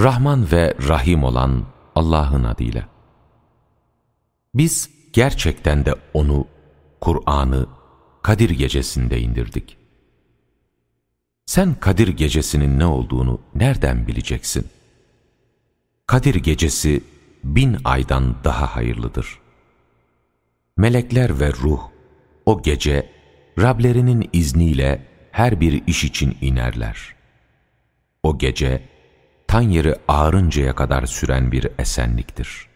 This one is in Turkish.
Rahman ve Rahim olan Allah'ın adıyla. Biz gerçekten de onu, Kur'an'ı Kadir gecesinde indirdik. Sen Kadir gecesinin ne olduğunu nereden bileceksin? Kadir gecesi bin aydan daha hayırlıdır. Melekler ve ruh o gece Rablerinin izniyle her bir iş için inerler. O gece tan yeri ağarıncaya kadar süren bir esenliktir.